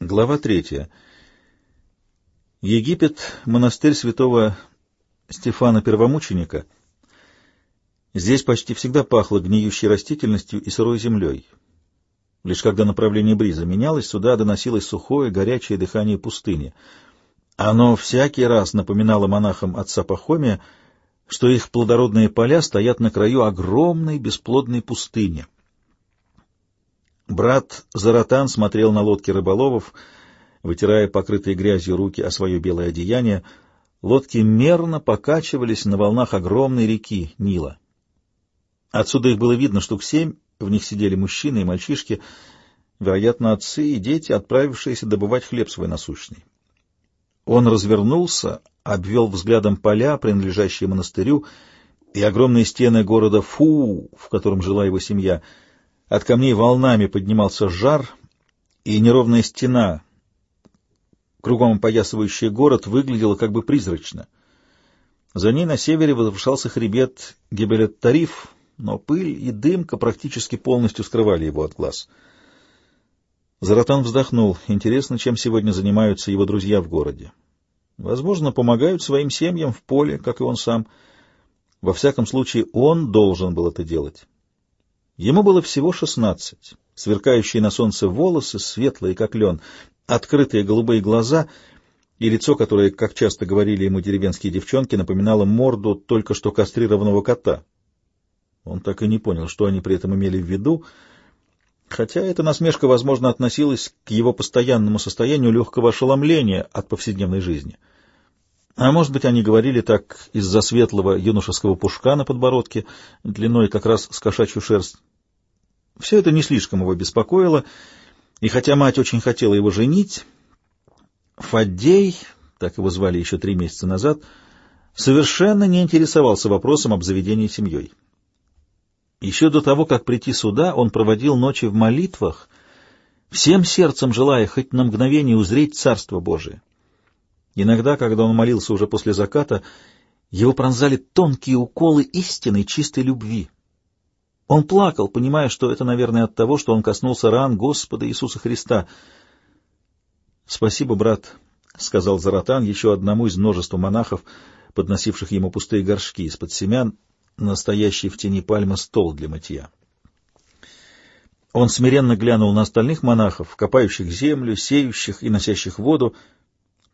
Глава третья. Египет, монастырь святого Стефана Первомученика. Здесь почти всегда пахло гниющей растительностью и сырой землей. Лишь когда направление бриза менялось, сюда доносилось сухое, горячее дыхание пустыни. Оно всякий раз напоминало монахам отца Пахомия, что их плодородные поля стоят на краю огромной бесплодной пустыни — Брат Заратан смотрел на лодки рыболовов, вытирая покрытые грязью руки о свое белое одеяние. Лодки мерно покачивались на волнах огромной реки Нила. Отсюда их было видно штук семь, в них сидели мужчины и мальчишки, вероятно, отцы и дети, отправившиеся добывать хлеб свой насущный. Он развернулся, обвел взглядом поля, принадлежащие монастырю, и огромные стены города Фу, в котором жила его семья — от камней волнами поднимался жар, и неровная стена, кругом опоясывающая город, выглядела как бы призрачно. За ней на севере возвышался хребет Гебелет-Тариф, но пыль и дымка практически полностью скрывали его от глаз. Заратан вздохнул. Интересно, чем сегодня занимаются его друзья в городе. Возможно, помогают своим семьям в поле, как и он сам. Во всяком случае, он должен был это делать. Ему было всего шестнадцать. Сверкающие на солнце волосы, светлые, как лен, открытые голубые глаза и лицо, которое, как часто говорили ему деревенские девчонки, напоминало морду только что кастрированного кота. Он так и не понял, что они при этом имели в виду, хотя эта насмешка, возможно, относилась к его постоянному состоянию легкого ошеломления от повседневной жизни. А может быть, они говорили так из-за светлого юношеского пушка на подбородке, длиной как раз с кошачью шерсть. Все это не слишком его беспокоило, и хотя мать очень хотела его женить, Фаддей, так его звали еще три месяца назад, совершенно не интересовался вопросом об заведении семьей. Еще до того, как прийти сюда, он проводил ночи в молитвах, всем сердцем желая хоть на мгновение узреть Царство Божие. Иногда, когда он молился уже после заката, его пронзали тонкие уколы истинной чистой любви. Он плакал, понимая, что это, наверное, от того, что он коснулся ран Господа Иисуса Христа. «Спасибо, брат», — сказал Заратан еще одному из множества монахов, подносивших ему пустые горшки из-под семян, настоящий в тени пальмы стол для мытья. Он смиренно глянул на остальных монахов, копающих землю, сеющих и носящих воду,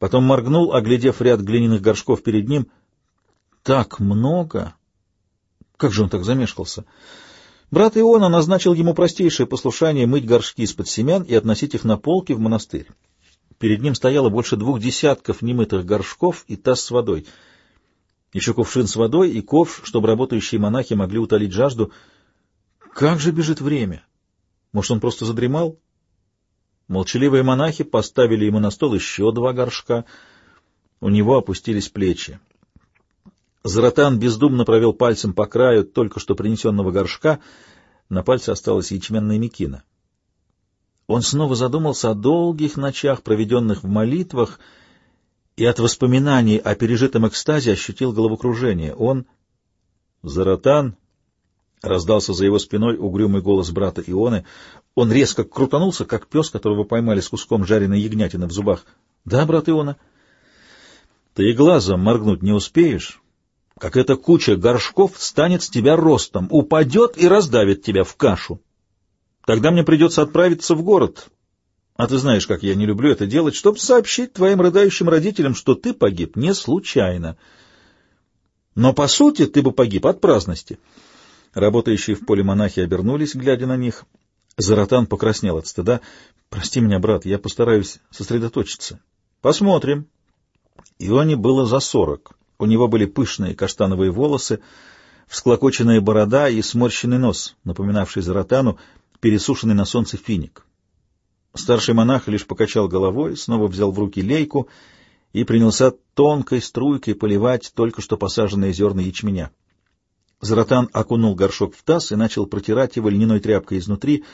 потом моргнул, оглядев ряд глиняных горшков перед ним. «Так много!» Как же он так замешкался? Брат Иона назначил ему простейшее послушание мыть горшки из-под семян и относить их на полки в монастырь. Перед ним стояло больше двух десятков немытых горшков и таз с водой. Еще кувшин с водой и ковш, чтобы работающие монахи могли утолить жажду. Как же бежит время! Может, он просто задремал? Молчаливые монахи поставили ему на стол еще два горшка. У него опустились плечи. Заратан бездумно провел пальцем по краю только что принесенного горшка. На пальце осталась ячменная мекина. Он снова задумался о долгих ночах, проведенных в молитвах, и от воспоминаний о пережитом экстазе ощутил головокружение. Он... Заратан... Раздался за его спиной угрюмый голос брата Ионы. Он резко крутанулся, как пес, которого поймали с куском жареной ягнятины в зубах. — Да, брат Иона? — Ты и глазом моргнуть не успеешь, как эта куча горшков станет с тебя ростом, упадет и раздавит тебя в кашу. Тогда мне придется отправиться в город. А ты знаешь, как я не люблю это делать, чтобы сообщить твоим рыдающим родителям, что ты погиб не случайно. Но, по сути, ты бы погиб от праздности. Работающие в поле монахи обернулись, глядя на них. Заратан покраснел от стыда. — Прости меня, брат, я постараюсь сосредоточиться. — Посмотрим. Ионе было за сорок. У него были пышные каштановые волосы, всклокоченная борода и сморщенный нос, напоминавший Заратану пересушенный на солнце финик. Старший монах лишь покачал головой, снова взял в руки лейку и принялся тонкой струйкой поливать только что посаженные зерна ячменя. Заратан окунул горшок в таз и начал протирать его льняной тряпкой изнутри.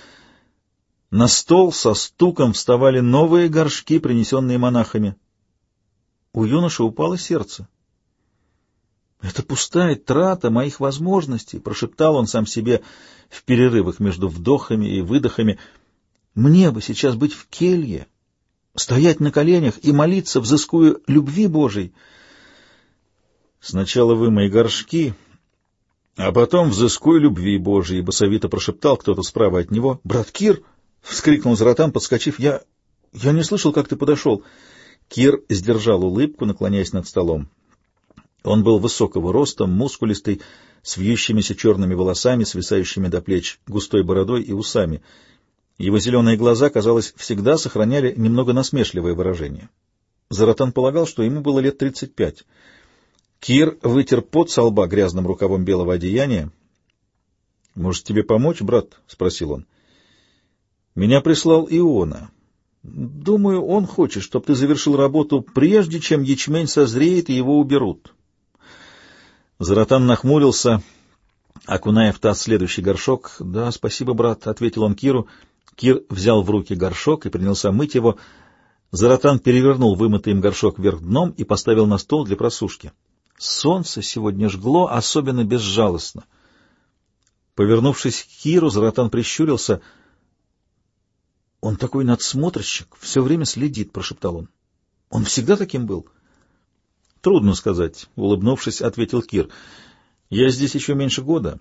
На стол со стуком вставали новые горшки, принесенные монахами. У юноши упало сердце. «Это пустая трата моих возможностей», — прошептал он сам себе в перерывах между вдохами и выдохами. «Мне бы сейчас быть в келье, стоять на коленях и молиться, взыскуя любви Божией. «Сначала вымой горшки, а потом взыскуй любви Божией», — басовито прошептал кто-то справа от него. «Брат Кир!» — вскрикнул Заратан, подскочив. «Я... я не слышал, как ты подошел». Кир сдержал улыбку, наклоняясь над столом. Он был высокого роста, мускулистый, с вьющимися черными волосами, свисающими до плеч, густой бородой и усами. Его зеленые глаза, казалось, всегда сохраняли немного насмешливое выражение. Заратан полагал, что ему было лет тридцать пять. Кир вытер пот со лба грязным рукавом белого одеяния. — Может, тебе помочь, брат? — спросил он. — Меня прислал Иона. Думаю, он хочет, чтобы ты завершил работу, прежде чем ячмень созреет и его уберут. Заратан нахмурился, окуная в таз следующий горшок. — Да, спасибо, брат, — ответил он Киру. Кир взял в руки горшок и принялся мыть его. Заратан перевернул вымытый им горшок вверх дном и поставил на стол для просушки. Солнце сегодня жгло особенно безжалостно. Повернувшись к Киру, Заратан прищурился. — Он такой надсмотрщик, все время следит, — прошептал он. — Он всегда таким был? —— Трудно сказать, — улыбнувшись, ответил Кир. — Я здесь еще меньше года.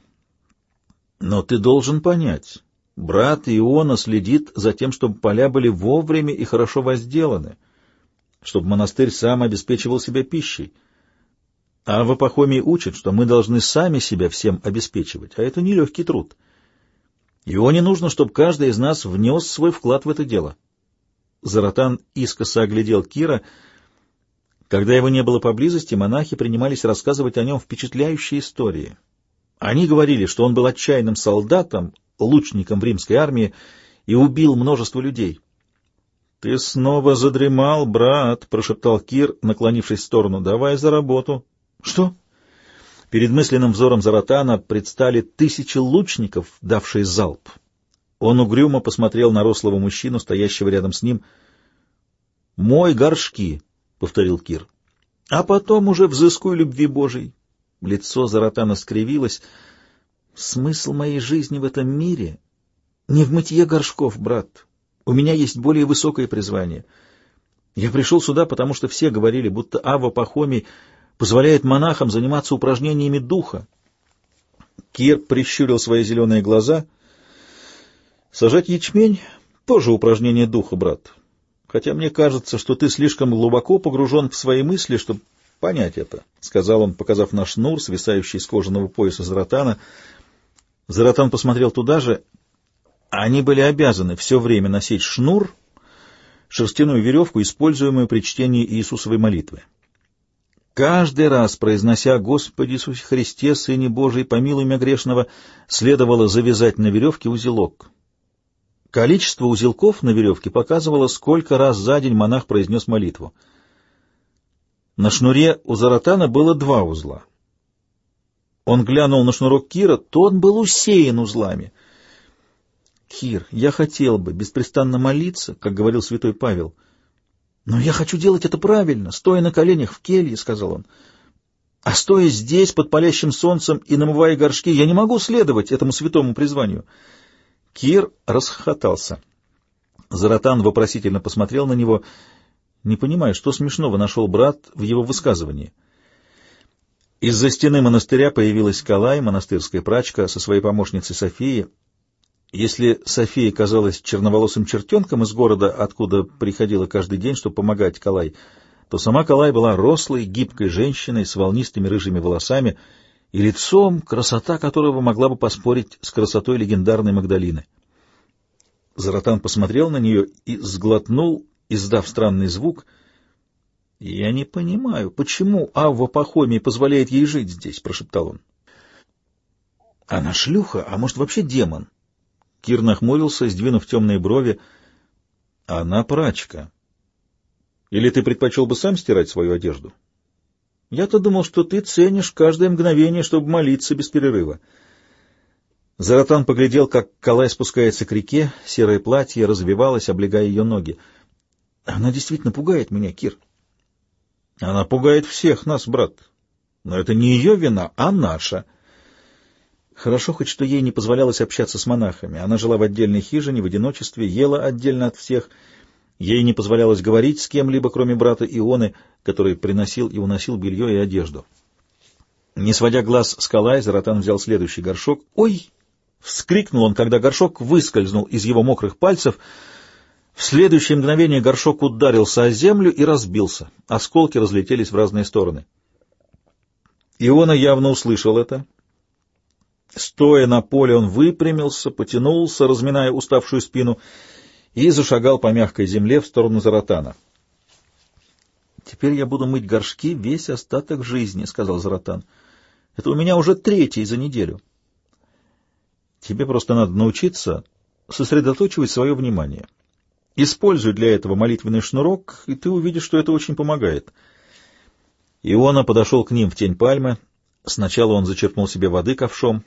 Но ты должен понять, брат Иона следит за тем, чтобы поля были вовремя и хорошо возделаны, чтобы монастырь сам обеспечивал себя пищей. А в Апохомии учат, что мы должны сами себя всем обеспечивать, а это нелегкий труд. Ионе нужно, чтобы каждый из нас внес свой вклад в это дело. Заратан искоса оглядел Кира — когда его не было поблизости, монахи принимались рассказывать о нем впечатляющие истории. Они говорили, что он был отчаянным солдатом, лучником в римской армии и убил множество людей. — Ты снова задремал, брат, — прошептал Кир, наклонившись в сторону. — Давай за работу. — Что? Перед мысленным взором Заратана предстали тысячи лучников, давшие залп. Он угрюмо посмотрел на рослого мужчину, стоящего рядом с ним. — Мой горшки! — повторил Кир. — А потом уже взыскуй любви Божией. Лицо Заратана скривилось. — Смысл моей жизни в этом мире не в мытье горшков, брат. У меня есть более высокое призвание. Я пришел сюда, потому что все говорили, будто Ава Пахомий позволяет монахам заниматься упражнениями духа. Кир прищурил свои зеленые глаза. — Сажать ячмень — тоже упражнение духа, брат хотя мне кажется, что ты слишком глубоко погружен в свои мысли, чтобы понять это, — сказал он, показав на шнур, свисающий с кожаного пояса Заратана. Заратан посмотрел туда же. Они были обязаны все время носить шнур, шерстяную веревку, используемую при чтении Иисусовой молитвы. Каждый раз, произнося «Господи Иисусе Христе, Сыне Божий, помилуй меня грешного», следовало завязать на веревке узелок. Количество узелков на веревке показывало, сколько раз за день монах произнес молитву. На шнуре у Заратана было два узла. Он глянул на шнурок Кира, тот был усеян узлами. «Кир, я хотел бы беспрестанно молиться, как говорил святой Павел. Но я хочу делать это правильно, стоя на коленях в келье», — сказал он. «А стоя здесь, под палящим солнцем и намывая горшки, я не могу следовать этому святому призванию». Кир расхохотался. Заратан вопросительно посмотрел на него, не понимая, что смешного нашел брат в его высказывании. Из-за стены монастыря появилась Калай, монастырская прачка, со своей помощницей Софией. Если София казалась черноволосым чертенком из города, откуда приходила каждый день, чтобы помогать Калай, то сама Калай была рослой, гибкой женщиной с волнистыми рыжими волосами — и лицом, красота которого могла бы поспорить с красотой легендарной Магдалины. Заратан посмотрел на нее и сглотнул, издав странный звук. — Я не понимаю, почему Авва Пахомий позволяет ей жить здесь? — прошептал он. — Она шлюха, а может, вообще демон? Кир нахмурился, сдвинув темные брови. — Она прачка. Или ты предпочел бы сам стирать свою одежду? — я-то думал, что ты ценишь каждое мгновение, чтобы молиться без перерыва. Заратан поглядел, как Калай спускается к реке, серое платье развивалось, облегая ее ноги. Она действительно пугает меня, Кир. Она пугает всех нас, брат. Но это не ее вина, а наша. Хорошо хоть, что ей не позволялось общаться с монахами. Она жила в отдельной хижине, в одиночестве, ела отдельно от всех Ей не позволялось говорить с кем-либо, кроме брата Ионы, который приносил и уносил белье и одежду. Не сводя глаз с Калайза, Ротан взял следующий горшок. «Ой!» — вскрикнул он, когда горшок выскользнул из его мокрых пальцев. В следующее мгновение горшок ударился о землю и разбился. Осколки разлетелись в разные стороны. Иона явно услышал это. Стоя на поле, он выпрямился, потянулся, разминая уставшую спину, и зашагал по мягкой земле в сторону Заратана. «Теперь я буду мыть горшки весь остаток жизни», — сказал Заратан. «Это у меня уже третий за неделю». «Тебе просто надо научиться сосредоточивать свое внимание. Используй для этого молитвенный шнурок, и ты увидишь, что это очень помогает». Иона подошел к ним в тень пальмы. Сначала он зачерпнул себе воды ковшом.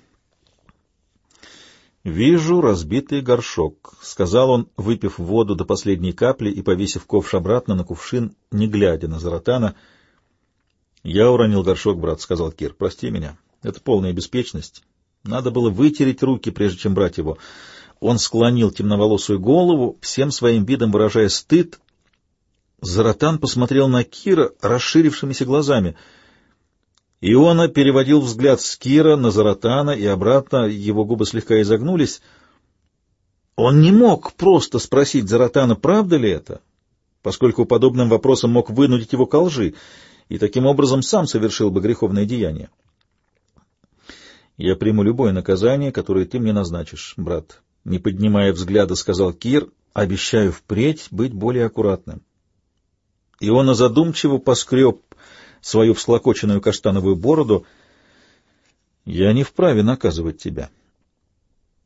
«Вижу разбитый горшок», — сказал он, выпив воду до последней капли и повесив ковш обратно на кувшин, не глядя на Заратана. «Я уронил горшок, брат», — сказал Кир. «Прости меня. Это полная беспечность. Надо было вытереть руки, прежде чем брать его». Он склонил темноволосую голову, всем своим видом выражая стыд, Заратан посмотрел на Кира расширившимися глазами. Иона переводил взгляд с Кира на Заратана и обратно, его губы слегка изогнулись. Он не мог просто спросить Заратана, правда ли это, поскольку подобным вопросом мог вынудить его ко лжи, и таким образом сам совершил бы греховное деяние. «Я приму любое наказание, которое ты мне назначишь, брат», — не поднимая взгляда, сказал Кир, — «обещаю впредь быть более аккуратным». Иона задумчиво поскреб свою всклокоченную каштановую бороду. «Я не вправе наказывать тебя.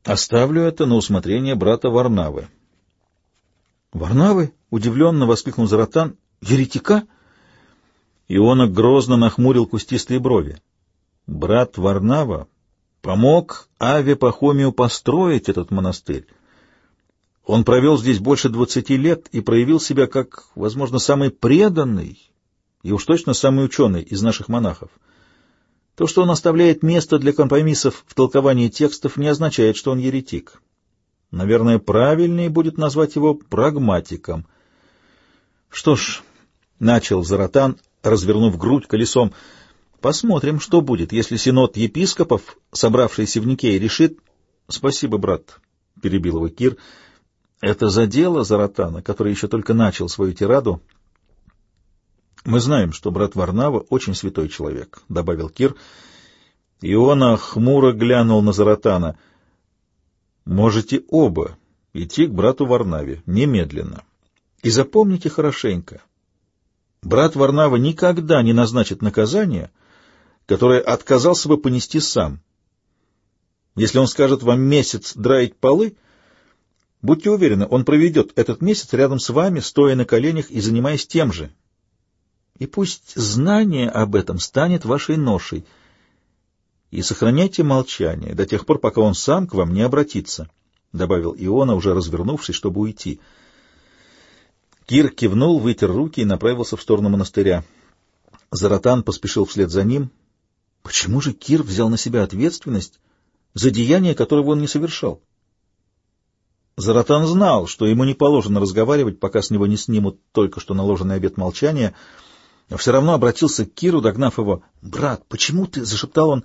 Оставлю это на усмотрение брата Варнавы». «Варнавы?» — удивленно воскликнул Заратан. «Еретика?» Иона грозно нахмурил кустистые брови. «Брат Варнава помог Аве Пахомию построить этот монастырь. Он провел здесь больше двадцати лет и проявил себя как, возможно, самый преданный и уж точно самый ученый из наших монахов. То, что он оставляет место для компромиссов в толковании текстов, не означает, что он еретик. Наверное, правильнее будет назвать его прагматиком. Что ж, начал Заратан, развернув грудь колесом, посмотрим, что будет, если синод епископов, собравшийся в Никее, решит... — Спасибо, брат, — перебил его Кир, — это задело Заратана, который еще только начал свою тираду. «Мы знаем, что брат Варнава очень святой человек», — добавил Кир. Иона хмуро глянул на Заратана. «Можете оба идти к брату Варнаве немедленно. И запомните хорошенько. Брат Варнава никогда не назначит наказание, которое отказался бы понести сам. Если он скажет вам месяц драить полы, Будьте уверены, он проведет этот месяц рядом с вами, стоя на коленях и занимаясь тем же. И пусть знание об этом станет вашей ношей. И сохраняйте молчание до тех пор, пока он сам к вам не обратится, — добавил Иона, уже развернувшись, чтобы уйти. Кир кивнул, вытер руки и направился в сторону монастыря. Заратан поспешил вслед за ним. Почему же Кир взял на себя ответственность за деяние, которого он не совершал? Заратан знал, что ему не положено разговаривать, пока с него не снимут только что наложенный обет молчания, все равно обратился к Киру, догнав его. «Брат, почему ты?» — зашептал он.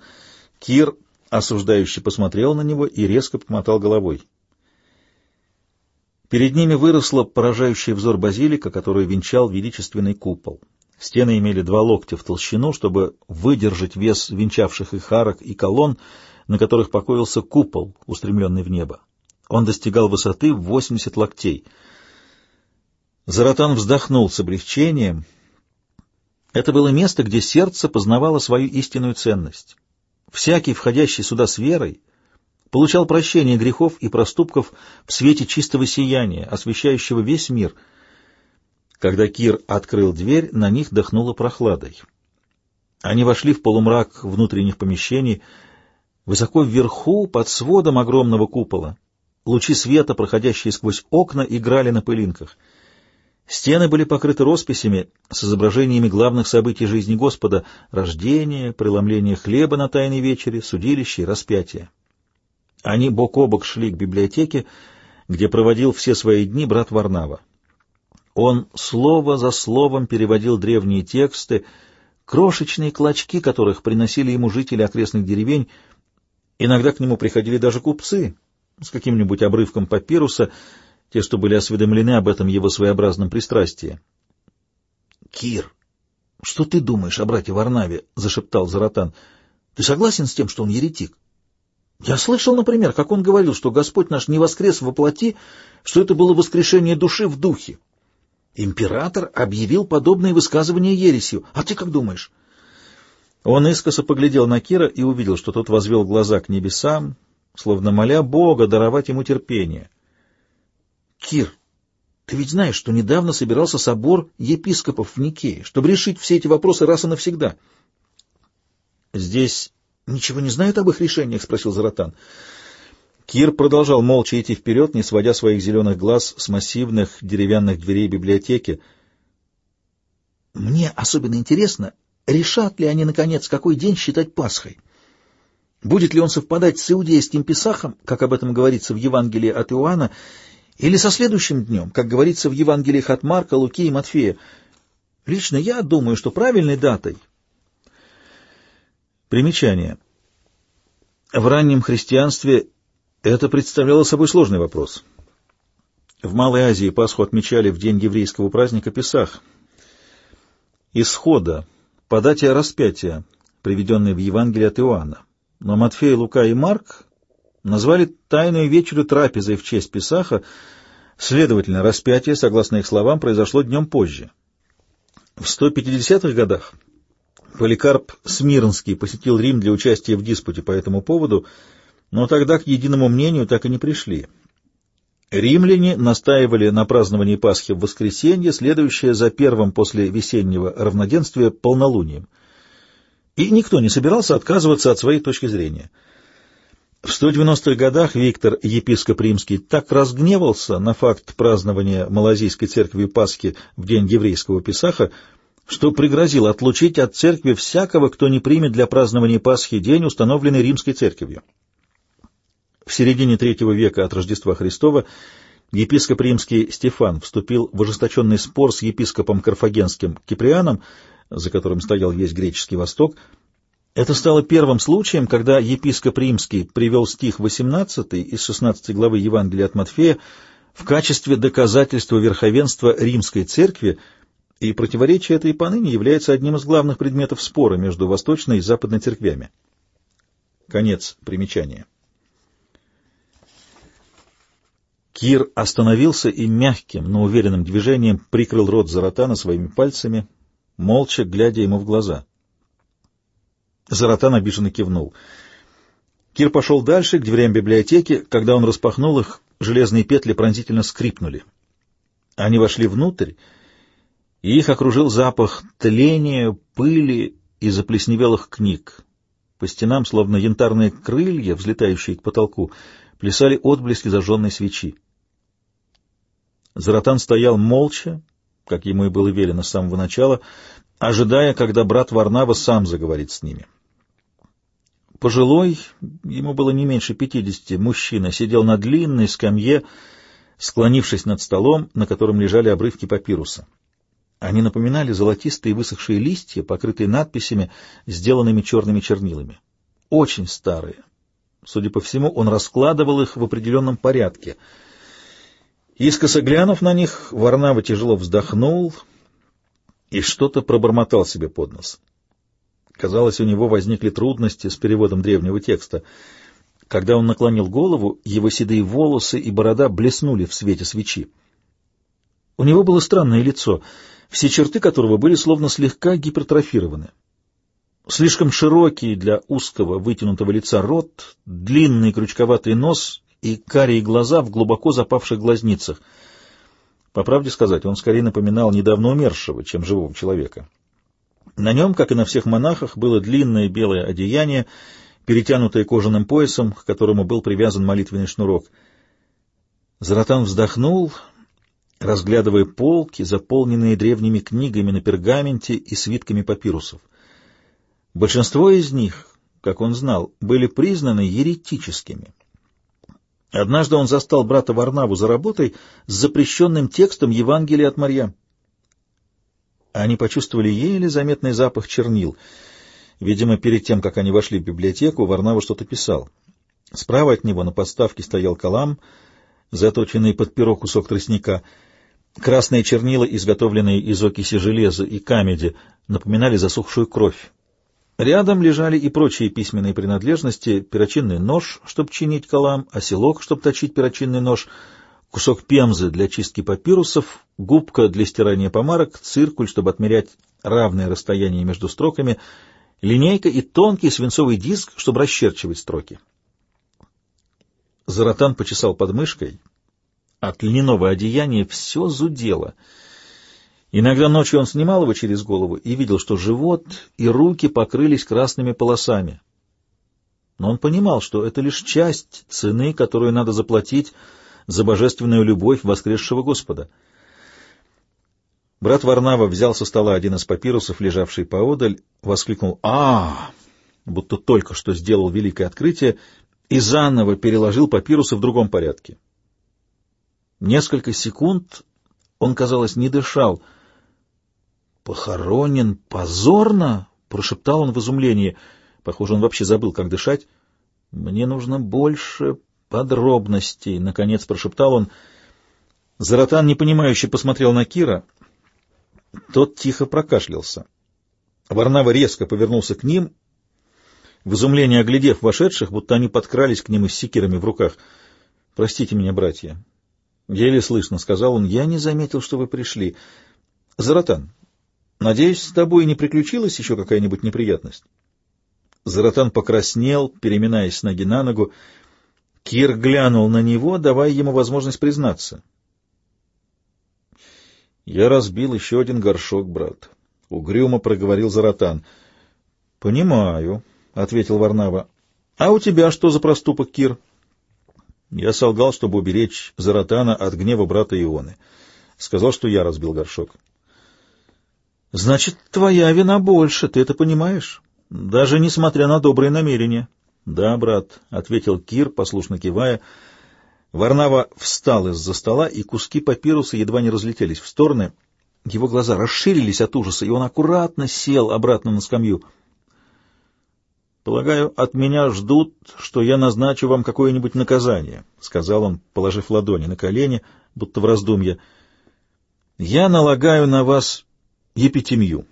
Кир осуждающе посмотрел на него и резко помотал головой. Перед ними выросла поражающий взор базилика, который венчал величественный купол. Стены имели два локтя в толщину, чтобы выдержать вес венчавших их арок и колонн, на которых покоился купол, устремленный в небо. Он достигал высоты в 80 локтей. Заратан вздохнул с облегчением. Это было место, где сердце познавало свою истинную ценность. Всякий, входящий сюда с верой, получал прощение грехов и проступков в свете чистого сияния, освещающего весь мир. Когда Кир открыл дверь, на них дохнуло прохладой. Они вошли в полумрак внутренних помещений, высоко вверху, под сводом огромного купола. Лучи света, проходящие сквозь окна, играли на пылинках. Стены были покрыты росписями с изображениями главных событий жизни Господа — рождения, преломления хлеба на Тайной вечере, судилище и распятие. Они бок о бок шли к библиотеке, где проводил все свои дни брат Варнава. Он слово за словом переводил древние тексты, крошечные клочки которых приносили ему жители окрестных деревень. Иногда к нему приходили даже купцы с каким-нибудь обрывком папируса, те, что были осведомлены об этом его своеобразном пристрастии. — Кир, что ты думаешь о брате Варнаве? — зашептал Заратан. — Ты согласен с тем, что он еретик? Я слышал, например, как он говорил, что Господь наш не воскрес во плоти, что это было воскрешение души в духе. Император объявил подобные высказывания ересью. А ты как думаешь? Он искоса поглядел на Кира и увидел, что тот возвел глаза к небесам, словно моля Бога даровать ему терпение. Кир, ты ведь знаешь, что недавно собирался собор епископов в Никее, чтобы решить все эти вопросы раз и навсегда. Здесь ничего не знают об их решениях? — спросил Заратан. Кир продолжал молча идти вперед, не сводя своих зеленых глаз с массивных деревянных дверей библиотеки. «Мне особенно интересно, решат ли они, наконец, какой день считать Пасхой? Будет ли он совпадать с иудейским Песахом, как об этом говорится в Евангелии от Иоанна, или со следующим днем, как говорится в Евангелиях от Марка, Луки и Матфея? Лично я думаю, что правильной датой... Примечание. В раннем христианстве это представляло собой сложный вопрос. В Малой Азии Пасху отмечали в день еврейского праздника Песах. Исхода, податия распятия, приведенные в Евангелии от Иоанна. Но Матфей, Лука и Марк назвали тайную вечерю трапезой в честь Песаха, следовательно, распятие, согласно их словам, произошло днем позже. В 150-х годах Поликарп Смирнский посетил Рим для участия в диспуте по этому поводу — но тогда к единому мнению так и не пришли. Римляне настаивали на праздновании Пасхи в воскресенье, следующее за первым после весеннего равноденствия полнолунием. И никто не собирался отказываться от своей точки зрения. В 190-х годах Виктор, епископ римский, так разгневался на факт празднования Малазийской церкви Пасхи в день еврейского Песаха, что пригрозил отлучить от церкви всякого, кто не примет для празднования Пасхи день, установленный римской церковью. В середине третьего века от Рождества Христова епископ римский Стефан вступил в ожесточенный спор с епископом карфагенским Киприаном, за которым стоял весь греческий Восток. Это стало первым случаем, когда епископ римский привел стих 18 из 16 главы Евангелия от Матфея в качестве доказательства верховенства римской церкви, и противоречие это и поныне является одним из главных предметов спора между восточной и западной церквями. Конец примечания. Кир остановился и мягким, но уверенным движением прикрыл рот Заратана своими пальцами, молча глядя ему в глаза. Заратан обиженно кивнул. Кир пошел дальше, к дверям библиотеки. Когда он распахнул их, железные петли пронзительно скрипнули. Они вошли внутрь, и их окружил запах тления, пыли и заплесневелых книг. По стенам, словно янтарные крылья, взлетающие к потолку, плясали отблески зажженной свечи. Заратан стоял молча, как ему и было велено с самого начала, ожидая, когда брат Варнава сам заговорит с ними. Пожилой, ему было не меньше пятидесяти, мужчина сидел на длинной скамье, склонившись над столом, на котором лежали обрывки папируса. Они напоминали золотистые высохшие листья, покрытые надписями, сделанными черными чернилами. Очень старые. Судя по всему, он раскладывал их в определенном порядке — Искоса глянув на них, Варнава тяжело вздохнул и что-то пробормотал себе под нос. Казалось, у него возникли трудности с переводом древнего текста. Когда он наклонил голову, его седые волосы и борода блеснули в свете свечи. У него было странное лицо, все черты которого были словно слегка гипертрофированы. Слишком широкий для узкого вытянутого лица рот, длинный крючковатый нос и карие глаза в глубоко запавших глазницах. По правде сказать, он скорее напоминал недавно умершего, чем живого человека. На нем, как и на всех монахах, было длинное белое одеяние, перетянутое кожаным поясом, к которому был привязан молитвенный шнурок. Заратан вздохнул, разглядывая полки, заполненные древними книгами на пергаменте и свитками папирусов. Большинство из них, как он знал, были признаны еретическими Однажды он застал брата Варнаву за работой с запрещенным текстом Евангелия от Марьям. Они почувствовали еле заметный запах чернил. Видимо, перед тем, как они вошли в библиотеку, Варнава что-то писал. Справа от него на подставке стоял калам, заточенный под перо кусок тростника. Красные чернила, изготовленные из окиси железа и камеди, напоминали засохшую кровь. Рядом лежали и прочие письменные принадлежности, перочинный нож, чтобы чинить калам, оселок, чтобы точить перочинный нож, кусок пемзы для чистки папирусов, губка для стирания помарок, циркуль, чтобы отмерять равное расстояние между строками, линейка и тонкий свинцовый диск, чтобы расчерчивать строки. Заратан почесал подмышкой. От льняного одеяния все зудело — Иногда ночью он снимал его через голову и видел, что живот и руки покрылись красными полосами. Но он понимал, что это лишь часть цены, которую надо заплатить за божественную любовь воскресшего Господа. Брат Варнава взял со стола один из папирусов, лежавший поодаль, воскликнул «А!», будто только что сделал великое открытие, и заново переложил папирусы в другом порядке. Несколько секунд он, казалось, не дышал — «Похоронен позорно?» — прошептал он в изумлении. Похоже, он вообще забыл, как дышать. «Мне нужно больше подробностей», — наконец прошептал он. Заратан непонимающе посмотрел на Кира. Тот тихо прокашлялся. Варнава резко повернулся к ним, в изумлении оглядев вошедших, будто они подкрались к нему с секирами в руках. «Простите меня, братья». «Еле слышно», — сказал он, — «я не заметил, что вы пришли. Заратан, Надеюсь, с тобой не приключилась еще какая-нибудь неприятность? Заратан покраснел, переминаясь с ноги на ногу. Кир глянул на него, давая ему возможность признаться. «Я разбил еще один горшок, брат», — угрюмо проговорил Заратан. «Понимаю», — ответил Варнава. «А у тебя что за проступок, Кир?» Я солгал, чтобы уберечь Заратана от гнева брата Ионы. Сказал, что я разбил горшок. Значит, твоя вина больше, ты это понимаешь? Даже несмотря на добрые намерения. Да, брат, — ответил Кир, послушно кивая. Варнава встал из-за стола, и куски папируса едва не разлетелись в стороны. Его глаза расширились от ужаса, и он аккуратно сел обратно на скамью. «Полагаю, от меня ждут, что я назначу вам какое-нибудь наказание», — сказал он, положив ладони на колени, будто в раздумье. «Я налагаю на вас епитемью.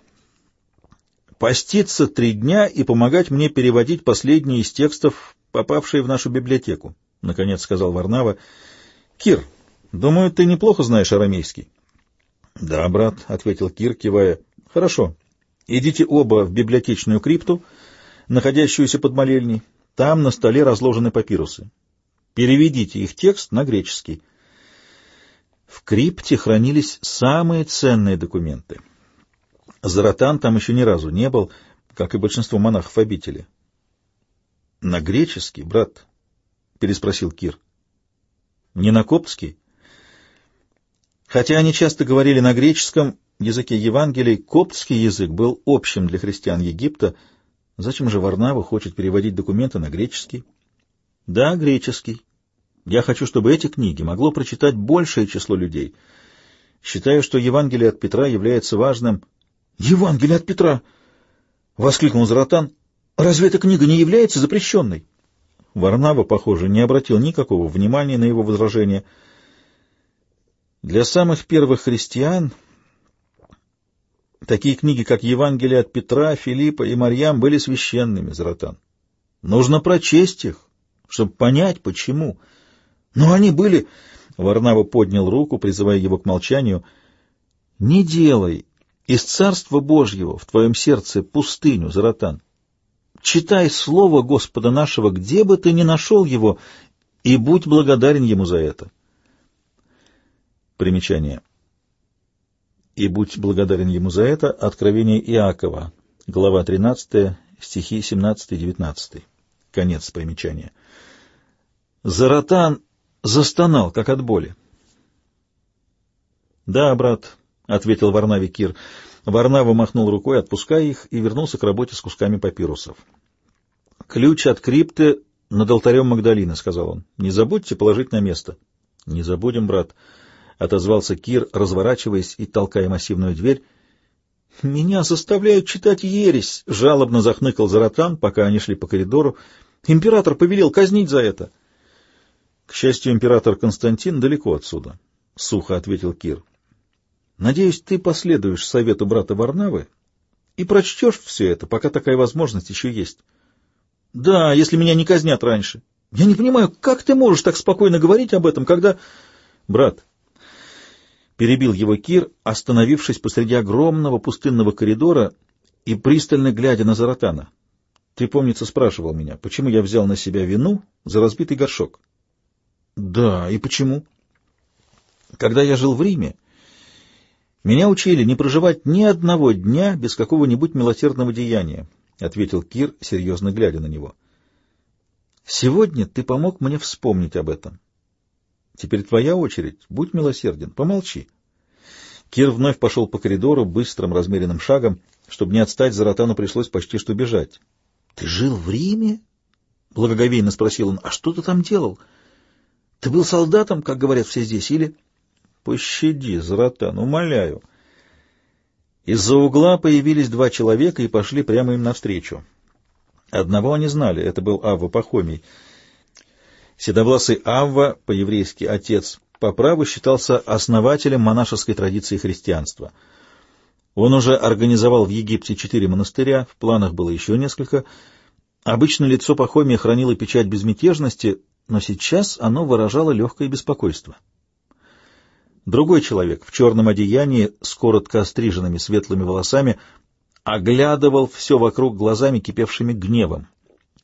Поститься три дня и помогать мне переводить последние из текстов, попавшие в нашу библиотеку, — наконец сказал Варнава. — Кир, думаю, ты неплохо знаешь арамейский. — Да, брат, — ответил Кир, кивая. — Хорошо. Идите оба в библиотечную крипту, находящуюся под молельней. Там на столе разложены папирусы. Переведите их текст на греческий. В крипте хранились самые ценные документы — Заратан там еще ни разу не был, как и большинство монахов обители. — На греческий, брат? — переспросил Кир. — Не на коптский? Хотя они часто говорили на греческом языке Евангелий, коптский язык был общим для христиан Египта. Зачем же Варнава хочет переводить документы на греческий? — Да, греческий. Я хочу, чтобы эти книги могло прочитать большее число людей. Считаю, что Евангелие от Петра является важным Евангелие от Петра! — воскликнул Заратан. — Разве эта книга не является запрещенной? Варнава, похоже, не обратил никакого внимания на его возражение. Для самых первых христиан такие книги, как Евангелие от Петра, Филиппа и Марьям, были священными, Заратан. Нужно прочесть их, чтобы понять, почему. Но они были... Варнава поднял руку, призывая его к молчанию. «Не делай из Царства Божьего в твоем сердце пустыню, Заратан. Читай Слово Господа нашего, где бы ты ни нашел его, и будь благодарен Ему за это. Примечание. И будь благодарен Ему за это. Откровение Иакова, глава 13, стихи 17-19. Конец примечания. Заратан застонал, как от боли. — Да, брат, — ответил Варнави Кир. Варнава махнул рукой, отпуская их, и вернулся к работе с кусками папирусов. Ключ от крипты «Над алтарем Магдалины», — сказал он. «Не забудьте положить на место». «Не забудем, брат», — отозвался Кир, разворачиваясь и толкая массивную дверь. «Меня заставляют читать ересь», — жалобно захныкал Заратан, пока они шли по коридору. «Император повелел казнить за это». «К счастью, император Константин далеко отсюда», — сухо ответил Кир. «Надеюсь, ты последуешь совету брата Варнавы и прочтешь все это, пока такая возможность еще есть». «Да, если меня не казнят раньше. Я не понимаю, как ты можешь так спокойно говорить об этом, когда...» «Брат», — перебил его Кир, остановившись посреди огромного пустынного коридора и пристально глядя на Заратана. «Ты, помнится, спрашивал меня, почему я взял на себя вину за разбитый горшок?» Да, и почему? Когда я жил в Риме, меня учили не проживать ни одного дня без какого-нибудь милосердного деяния, ответил Кир, серьезно глядя на него. Сегодня ты помог мне вспомнить об этом. Теперь твоя очередь. Будь милосерден, помолчи. Кир вновь пошел по коридору быстрым размеренным шагом. Чтобы не отстать, Заратану пришлось почти что бежать. — Ты жил в Риме? — благоговейно спросил он. — А что ты там делал? — ты был солдатом, как говорят все здесь, или... Пощади, Заратан, умоляю. Из-за угла появились два человека и пошли прямо им навстречу. Одного они знали, это был Авва Пахомий. Седовласый Авва, по-еврейски отец, по праву считался основателем монашеской традиции христианства. Он уже организовал в Египте четыре монастыря, в планах было еще несколько. Обычно лицо Пахомия хранило печать безмятежности, но сейчас оно выражало легкое беспокойство. Другой человек в черном одеянии с коротко остриженными светлыми волосами оглядывал все вокруг глазами, кипевшими гневом.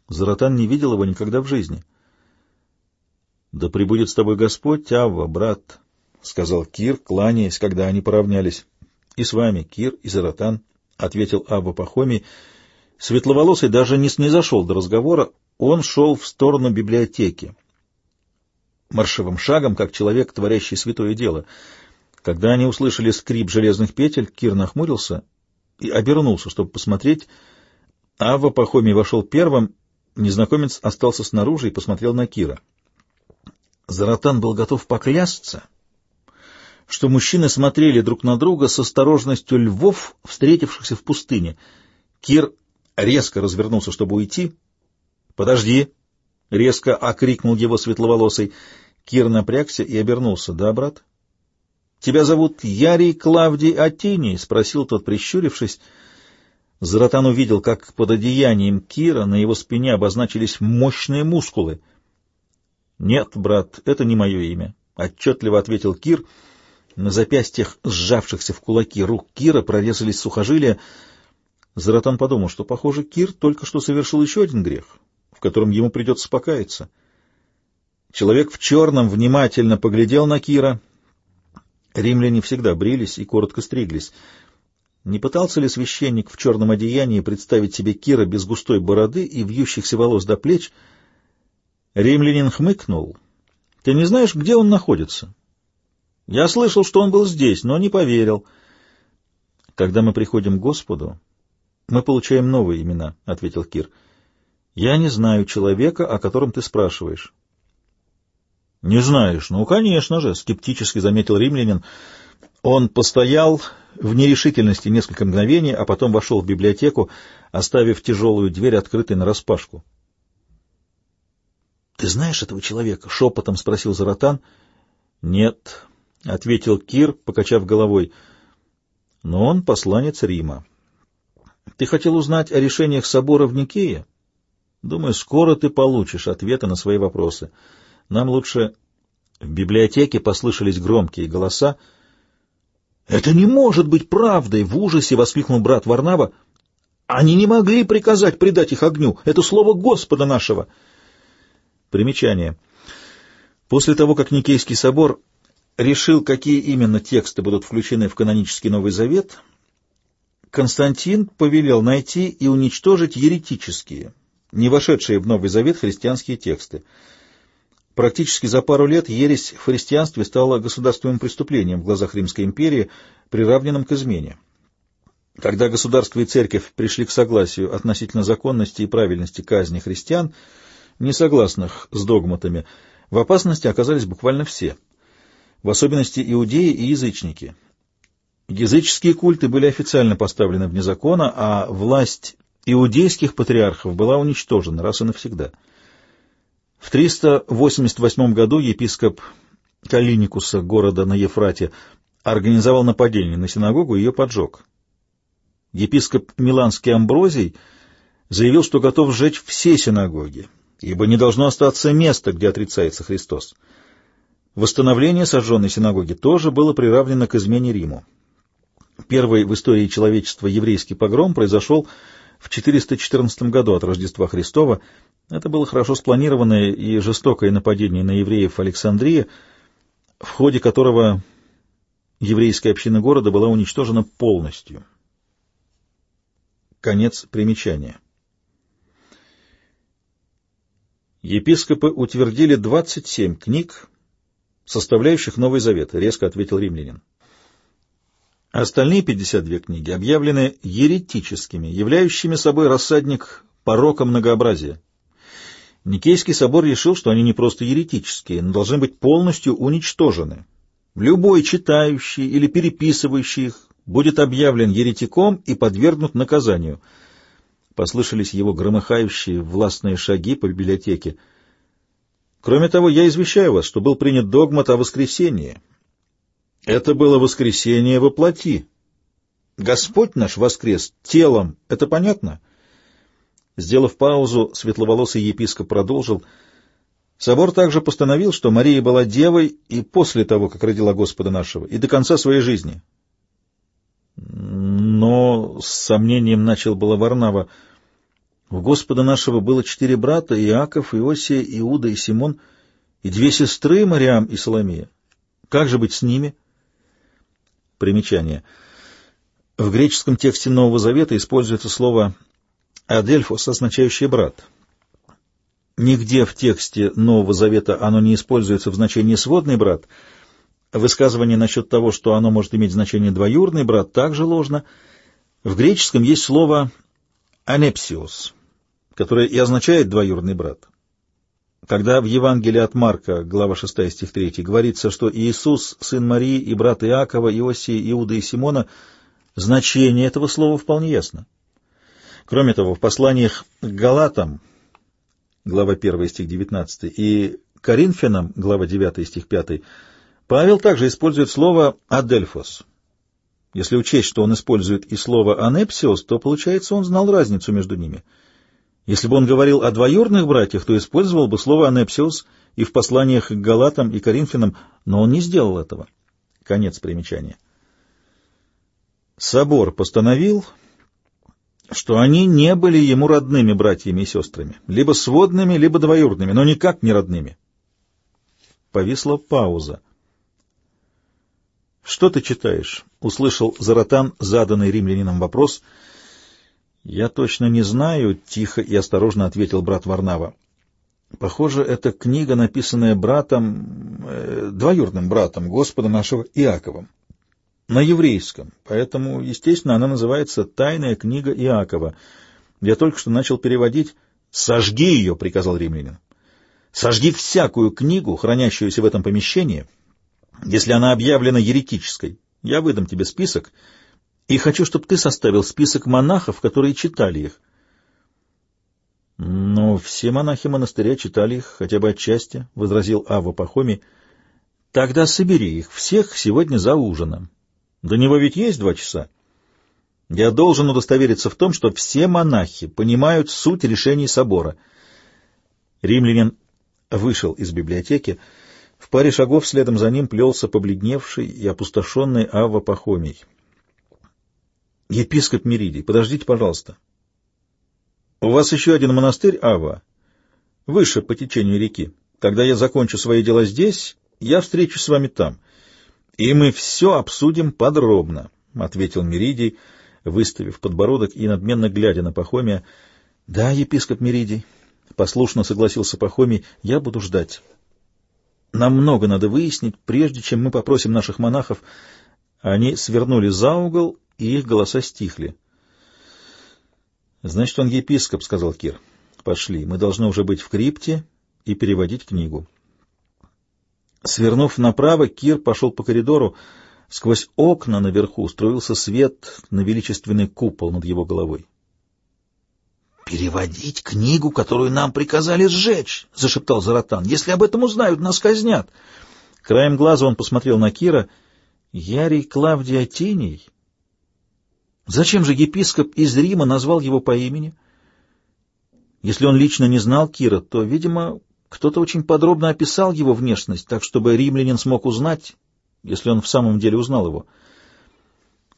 Заратан не видел его никогда в жизни. — Да пребудет с тобой Господь, Авва, брат, — сказал Кир, кланяясь, когда они поравнялись. — И с вами, Кир и Заратан, — ответил Авва Пахомий. Светловолосый даже не снизошел до разговора, он шел в сторону библиотеки, маршевым шагом, как человек, творящий святое дело. Когда они услышали скрип железных петель, Кир нахмурился и обернулся, чтобы посмотреть. Ава Пахомий вошел первым, незнакомец остался снаружи и посмотрел на Кира. Заратан был готов поклясться, что мужчины смотрели друг на друга с осторожностью львов, встретившихся в пустыне. Кир резко развернулся, чтобы уйти — «Подожди!» — резко окрикнул его светловолосый. Кир напрягся и обернулся. «Да, брат?» «Тебя зовут Ярий Клавдий Атиний?» — спросил тот, прищурившись. Заратан увидел, как под одеянием Кира на его спине обозначились мощные мускулы. «Нет, брат, это не мое имя», — отчетливо ответил Кир. На запястьях, сжавшихся в кулаки рук Кира, прорезались сухожилия. Заратан подумал, что, похоже, Кир только что совершил еще один грех в котором ему придется покаяться. Человек в черном внимательно поглядел на Кира. Римляне всегда брились и коротко стриглись. Не пытался ли священник в черном одеянии представить себе Кира без густой бороды и вьющихся волос до плеч? Римлянин хмыкнул. — Ты не знаешь, где он находится? — Я слышал, что он был здесь, но не поверил. — Когда мы приходим к Господу, мы получаем новые имена, — ответил Кир. — я не знаю человека, о котором ты спрашиваешь. — Не знаешь? Ну, конечно же, — скептически заметил римлянин. Он постоял в нерешительности несколько мгновений, а потом вошел в библиотеку, оставив тяжелую дверь открытой нараспашку. — Ты знаешь этого человека? — шепотом спросил Заратан. — Нет, — ответил Кир, покачав головой. — Но он посланец Рима. — Ты хотел узнать о решениях собора в Никее? — Думаю, скоро ты получишь ответы на свои вопросы. Нам лучше... В библиотеке послышались громкие голоса. «Это не может быть правдой!» — в ужасе воскликнул брат Варнава. «Они не могли приказать предать их огню! Это слово Господа нашего!» Примечание. После того, как Никейский собор решил, какие именно тексты будут включены в канонический Новый Завет, Константин повелел найти и уничтожить еретические, не вошедшие в Новый Завет христианские тексты. Практически за пару лет ересь в христианстве стала государственным преступлением в глазах Римской империи, приравненным к измене. Когда государство и церковь пришли к согласию относительно законности и правильности казни христиан, несогласных с догматами, в опасности оказались буквально все, в особенности иудеи и язычники. Языческие культы были официально поставлены вне закона, а власть иудейских патриархов была уничтожена раз и навсегда. В 388 году епископ Калиникуса, города на Ефрате, организовал нападение на синагогу и ее поджег. Епископ Миланский Амброзий заявил, что готов сжечь все синагоги, ибо не должно остаться места, где отрицается Христос. Восстановление сожженной синагоги тоже было приравнено к измене Риму. Первый в истории человечества еврейский погром произошел в 414 году от Рождества Христова. Это было хорошо спланированное и жестокое нападение на евреев в Александрии, в ходе которого еврейская община города была уничтожена полностью. Конец примечания. Епископы утвердили 27 книг, составляющих Новый Завет, резко ответил римлянин. Остальные 52 книги объявлены еретическими, являющими собой рассадник порока многообразия. Никейский собор решил, что они не просто еретические, но должны быть полностью уничтожены. Любой читающий или переписывающий их будет объявлен еретиком и подвергнут наказанию. Послышались его громыхающие властные шаги по библиотеке. Кроме того, я извещаю вас, что был принят догмат о воскресении. Это было воскресение во плоти. Господь наш воскрес телом. Это понятно? Сделав паузу, светловолосый епископ продолжил. Собор также постановил, что Мария была девой и после того, как родила Господа нашего, и до конца своей жизни. Но с сомнением начал было Варнава. У Господа нашего было четыре брата, Иаков, Иосия, Иуда и Симон, и две сестры, Мариам и Соломия. Как же быть с ними? Примечание. В греческом тексте Нового Завета используется слово «адельфос», означающее «брат». Нигде в тексте Нового Завета оно не используется в значении «сводный брат», Высказывание насчет того, что оно может иметь значение «двоюродный брат», также ложно. В греческом есть слово «анепсиос», которое и означает «двоюродный брат». Когда в Евангелии от Марка, глава 6, стих 3, говорится, что Иисус, сын Марии и брат Иакова, Иосии, Иуда и Симона, значение этого слова вполне ясно. Кроме того, в посланиях к Галатам, глава 1, стих 19, и Коринфянам, глава 9, стих 5, Павел также использует слово «адельфос». Если учесть, что он использует и слово «анепсиос», то, получается, он знал разницу между ними. Если бы он говорил о двоюродных братьях, то использовал бы слово «анепсиос» и в посланиях к Галатам и Коринфянам, но он не сделал этого. Конец примечания. Собор постановил, что они не были ему родными братьями и сестрами, либо сводными, либо двоюродными, но никак не родными. Повисла пауза. «Что ты читаешь?» — услышал Заратан заданный римлянином вопрос. «Я точно не знаю», — тихо и осторожно ответил брат Варнава. «Похоже, это книга, написанная братом, э, двоюродным братом Господа нашего Иаковом, на еврейском, поэтому, естественно, она называется «Тайная книга Иакова». Я только что начал переводить. «Сожги ее», — приказал римлянин. «Сожги всякую книгу, хранящуюся в этом помещении» если она объявлена еретической. Я выдам тебе список, и хочу, чтобы ты составил список монахов, которые читали их. Но все монахи монастыря читали их хотя бы отчасти, — возразил Ава Пахоми. Тогда собери их всех сегодня за ужином. До него ведь есть два часа. Я должен удостовериться в том, что все монахи понимают суть решений собора. Римлянин вышел из библиотеки, — в паре шагов следом за ним плелся побледневший и опустошенный Авва Пахомий. — Епископ Меридий, подождите, пожалуйста. — У вас еще один монастырь, Ава, выше по течению реки. Когда я закончу свои дела здесь, я встречусь с вами там. И мы все обсудим подробно, — ответил Меридий, выставив подбородок и надменно глядя на Пахомия. — Да, епископ Меридий, — послушно согласился Пахомий, — я буду ждать. Нам много надо выяснить, прежде чем мы попросим наших монахов. Они свернули за угол, и их голоса стихли. — Значит, он епископ, — сказал Кир. — Пошли, мы должны уже быть в крипте и переводить книгу. Свернув направо, Кир пошел по коридору. Сквозь окна наверху струился свет на величественный купол над его головой. «Переводить книгу, которую нам приказали сжечь!» — зашептал Заратан. «Если об этом узнают, нас казнят!» Краем глаза он посмотрел на Кира. «Ярий Клавдий Атений? Зачем же епископ из Рима назвал его по имени?» Если он лично не знал Кира, то, видимо, кто-то очень подробно описал его внешность, так чтобы римлянин смог узнать, если он в самом деле узнал его.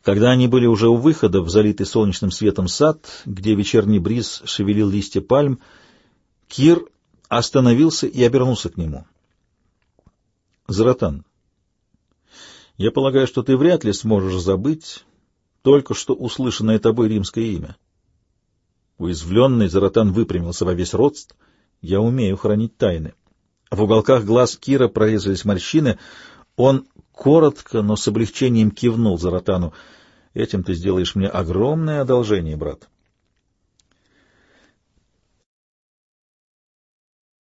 Когда они были уже у выхода в залитый солнечным светом сад, где вечерний бриз шевелил листья пальм, Кир остановился и обернулся к нему. «Заратан, я полагаю, что ты вряд ли сможешь забыть только что услышанное тобой римское имя». Уязвленный Заратан выпрямился во весь рост. «Я умею хранить тайны». В уголках глаз Кира прорезались морщины. Он коротко, но с облегчением кивнул Заратану. «Этим ты сделаешь мне огромное одолжение, брат».